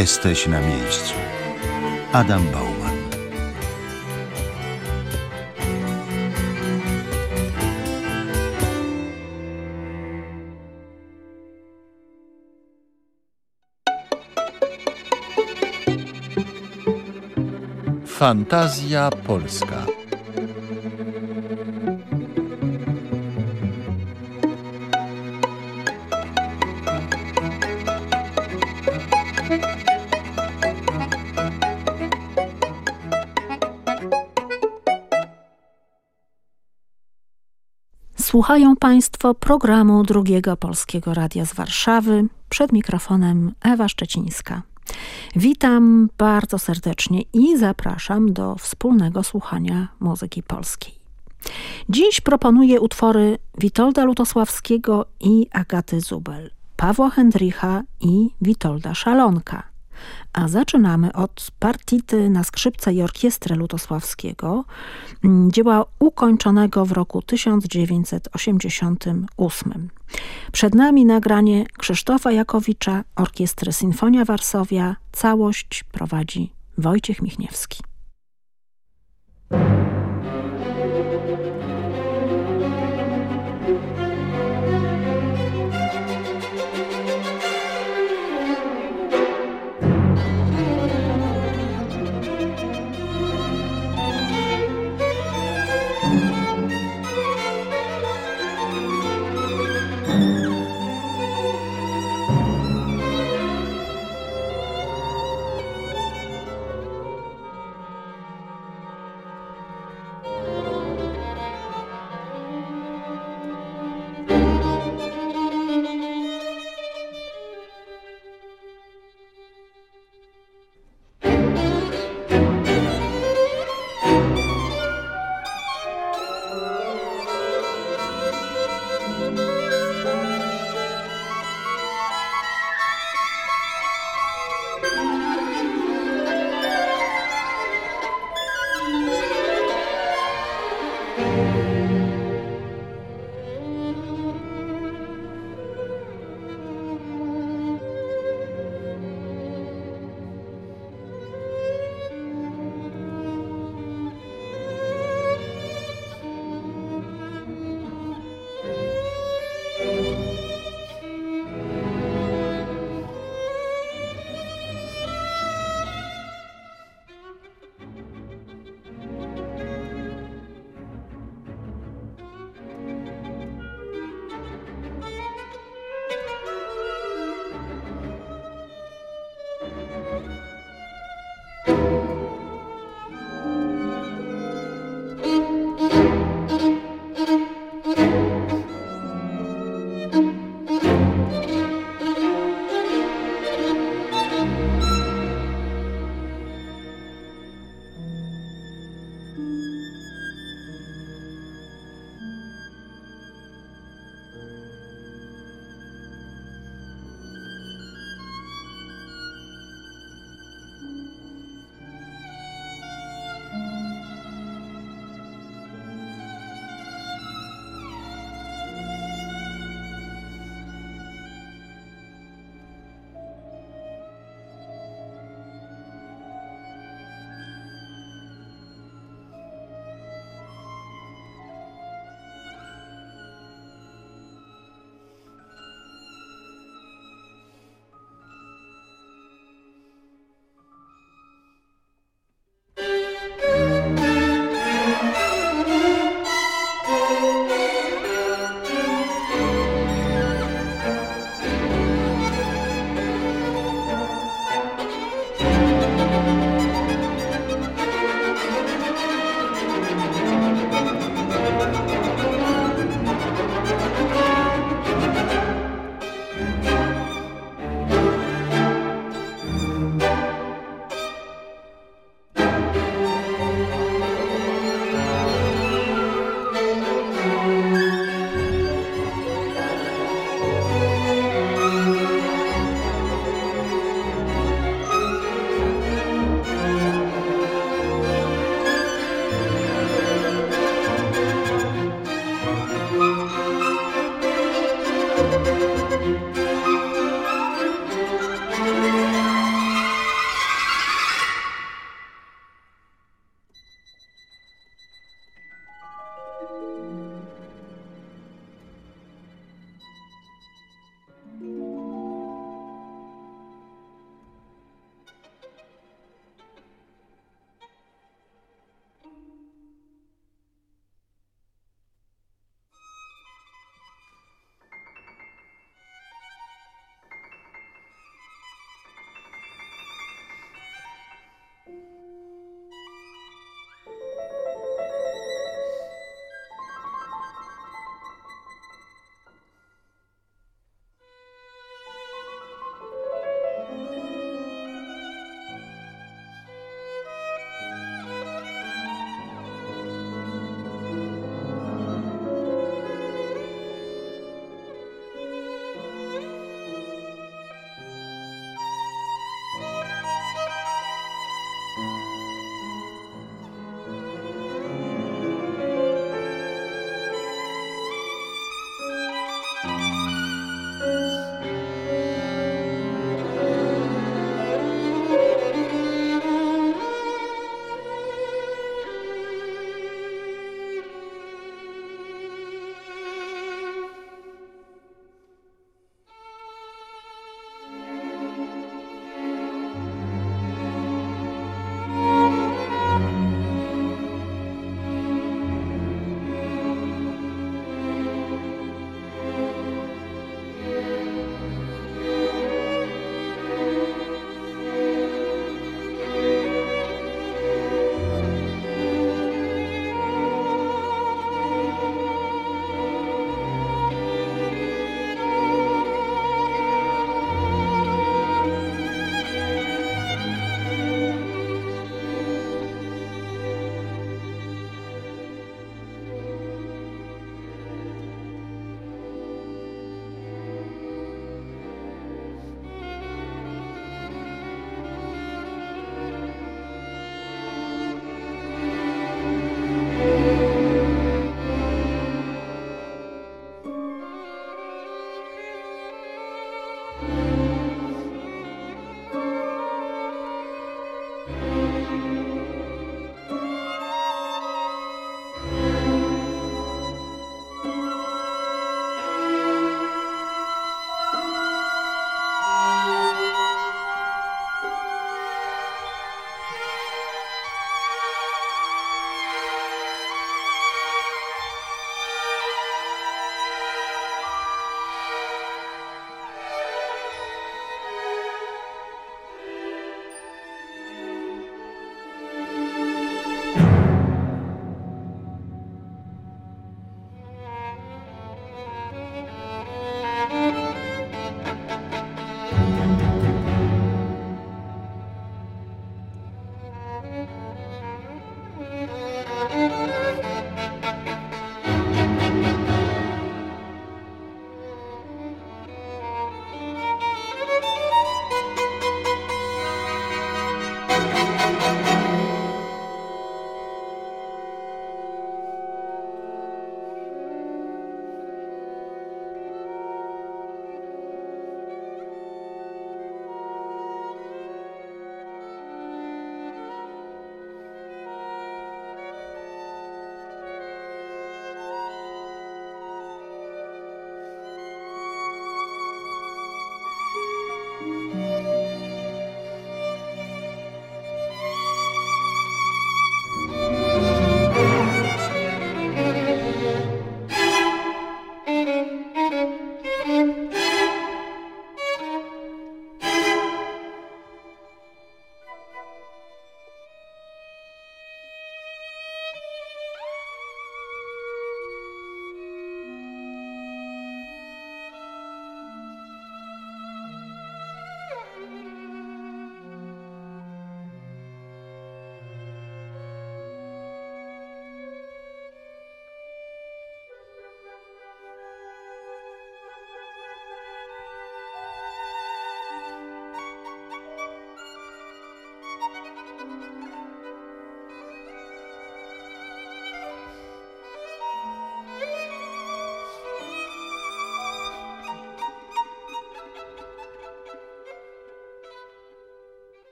Jesteś na miejscu. Adam Bauman. Fantazja Polska. Słuchają Państwo programu Drugiego Polskiego Radia z Warszawy. Przed mikrofonem Ewa Szczecińska. Witam bardzo serdecznie i zapraszam do wspólnego słuchania muzyki polskiej. Dziś proponuję utwory Witolda Lutosławskiego i Agaty Zubel, Pawła Hendricha i Witolda Szalonka. A zaczynamy od partity na skrzypce i orkiestrę Lutosławskiego, mm, dzieła ukończonego w roku 1988. Przed nami nagranie Krzysztofa Jakowicza, Orkiestry Sinfonia Warszawia. Całość prowadzi Wojciech Michniewski.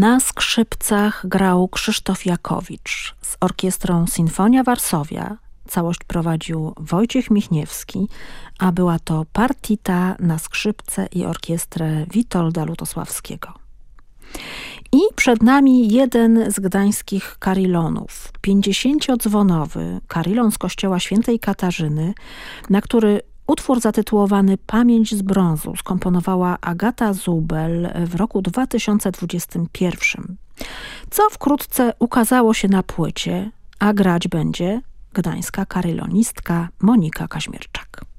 Na skrzypcach grał Krzysztof Jakowicz z orkiestrą Sinfonia Warszawia. Całość prowadził Wojciech Michniewski, a była to partita na skrzypce i orkiestrę Witolda Lutosławskiego. I przed nami jeden z gdańskich karilonów, pięćdziesięciodzwonowy karilon z kościoła świętej Katarzyny, na który Utwór zatytułowany Pamięć z brązu skomponowała Agata Zubel w roku 2021, co wkrótce ukazało się na płycie, a grać będzie gdańska karylonistka Monika Kaźmierczak.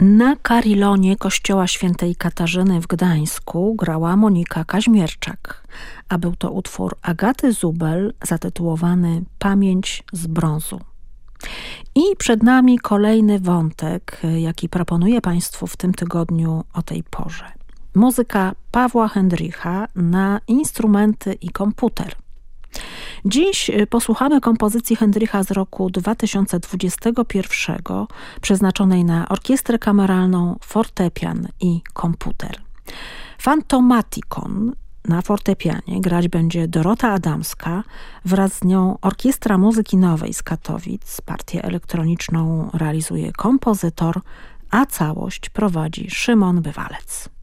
Na karilonie kościoła świętej Katarzyny w Gdańsku grała Monika Kaźmierczak, a był to utwór Agaty Zubel zatytułowany Pamięć z brązu. I przed nami kolejny wątek, jaki proponuję Państwu w tym tygodniu o tej porze. Muzyka Pawła Hendricha na instrumenty i komputer – Dziś y, posłuchamy kompozycji Hendrycha z roku 2021 przeznaczonej na orkiestrę kameralną, fortepian i komputer. Fantomaticon Na fortepianie grać będzie Dorota Adamska, wraz z nią Orkiestra Muzyki Nowej z Katowic. Partię elektroniczną realizuje kompozytor, a całość prowadzi Szymon Bywalec.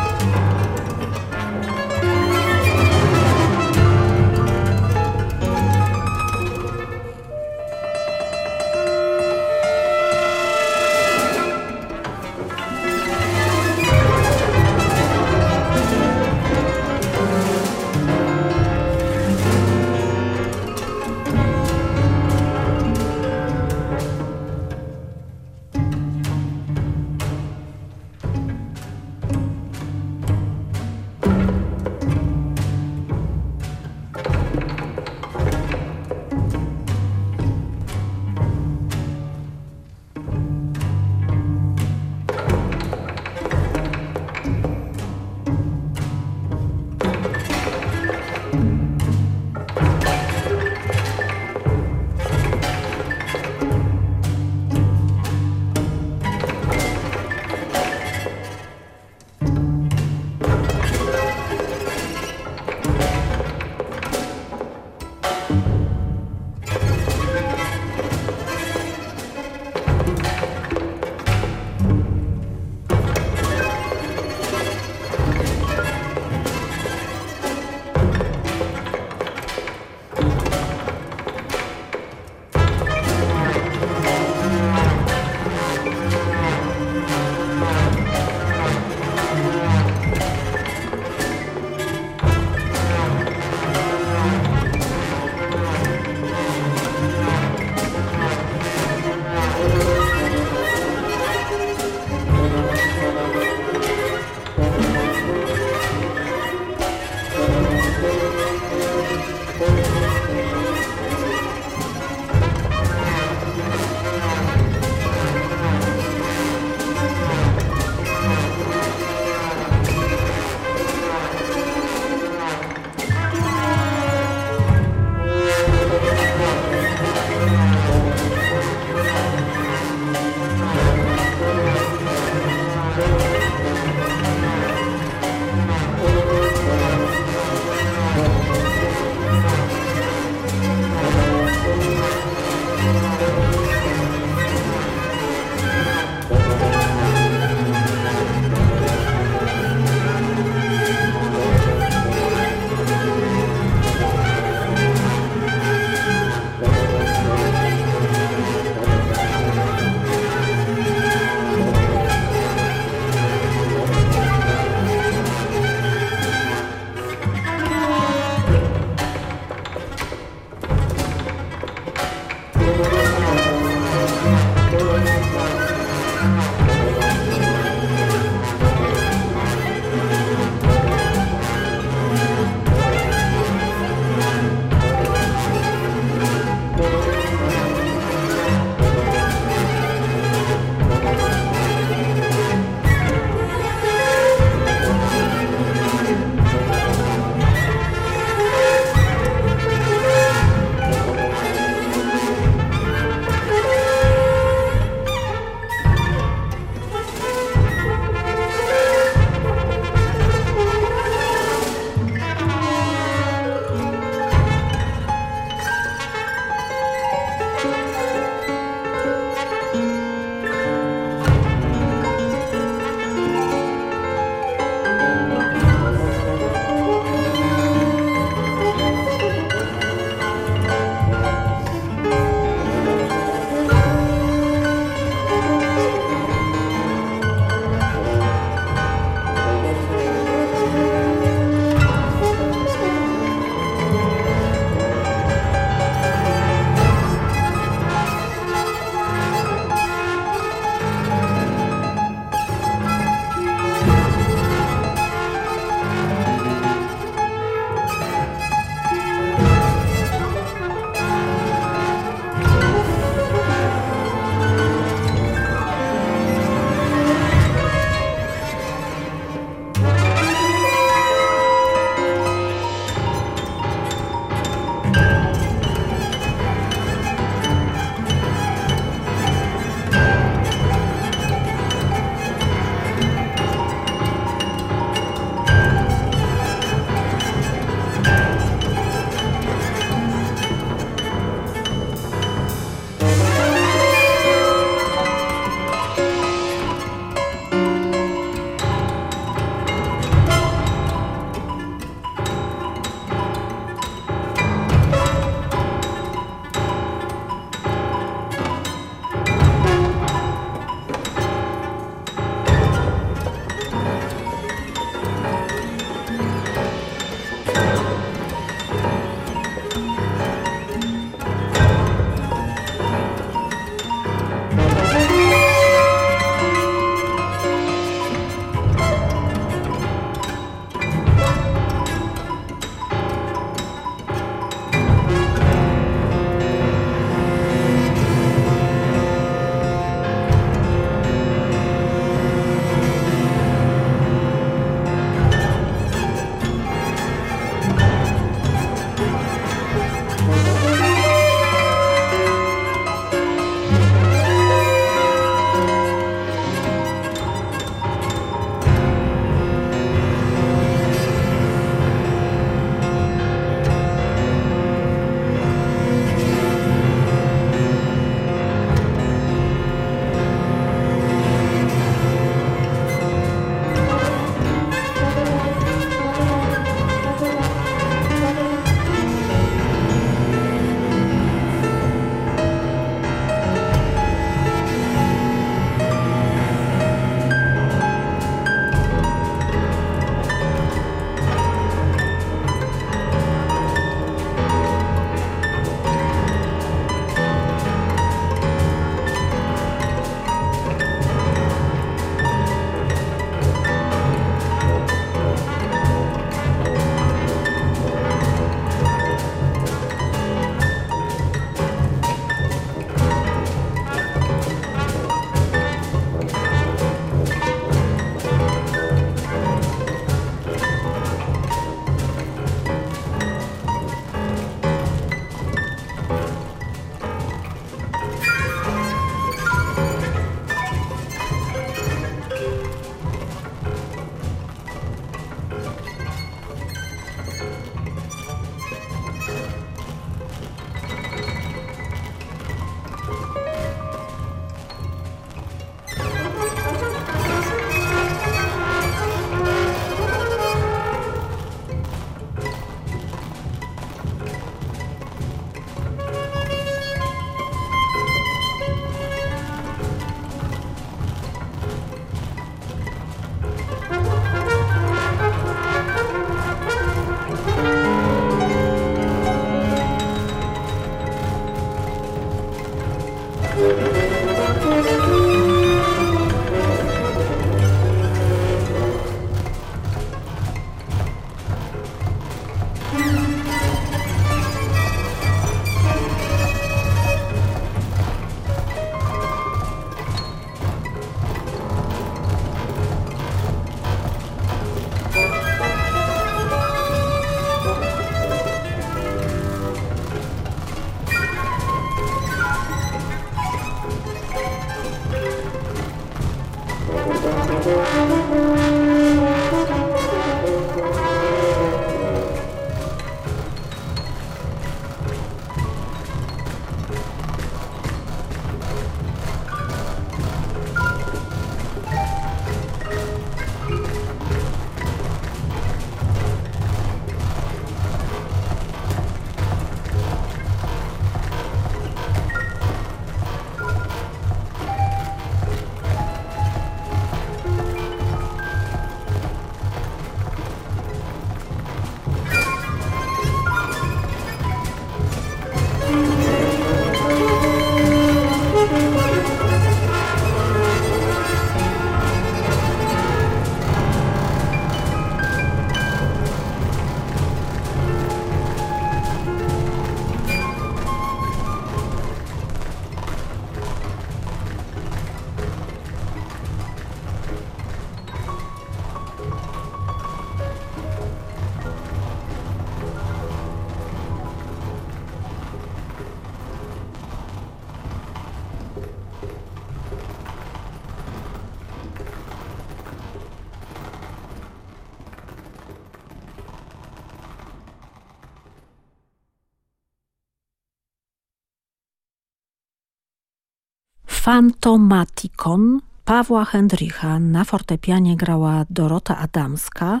Fantomatikon Pawła Hendricha na fortepianie grała Dorota Adamska.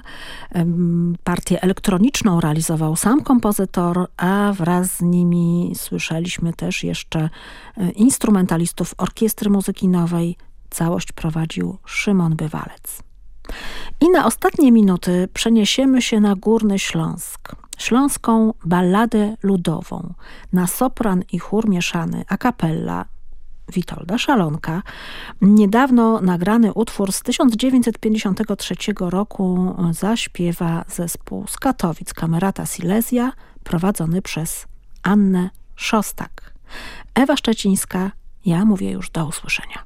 Partię elektroniczną realizował sam kompozytor, a wraz z nimi słyszeliśmy też jeszcze e, instrumentalistów Orkiestry Muzyki Nowej. Całość prowadził Szymon Bywalec. I na ostatnie minuty przeniesiemy się na Górny Śląsk. Śląską balladę ludową na sopran i chór mieszany a capella Witolda Szalonka. Niedawno nagrany utwór z 1953 roku zaśpiewa zespół z Katowic Kamerata Silesia prowadzony przez Annę Szostak. Ewa Szczecińska, ja mówię już do usłyszenia.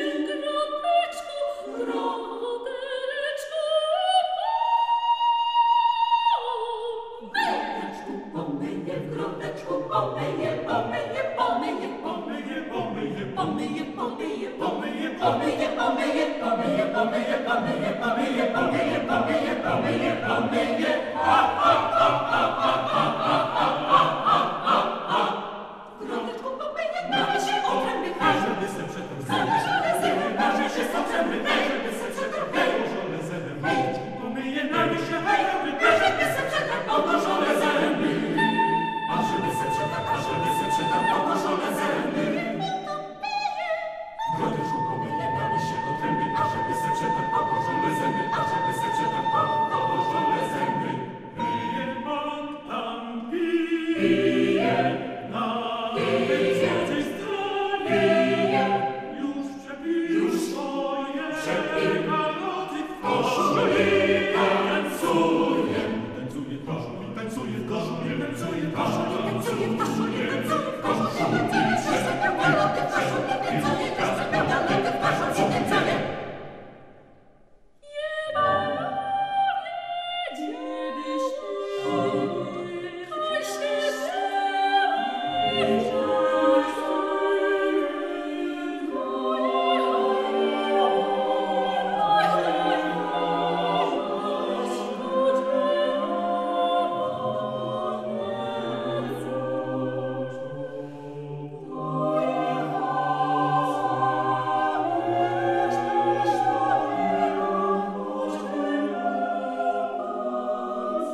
in grabecku grab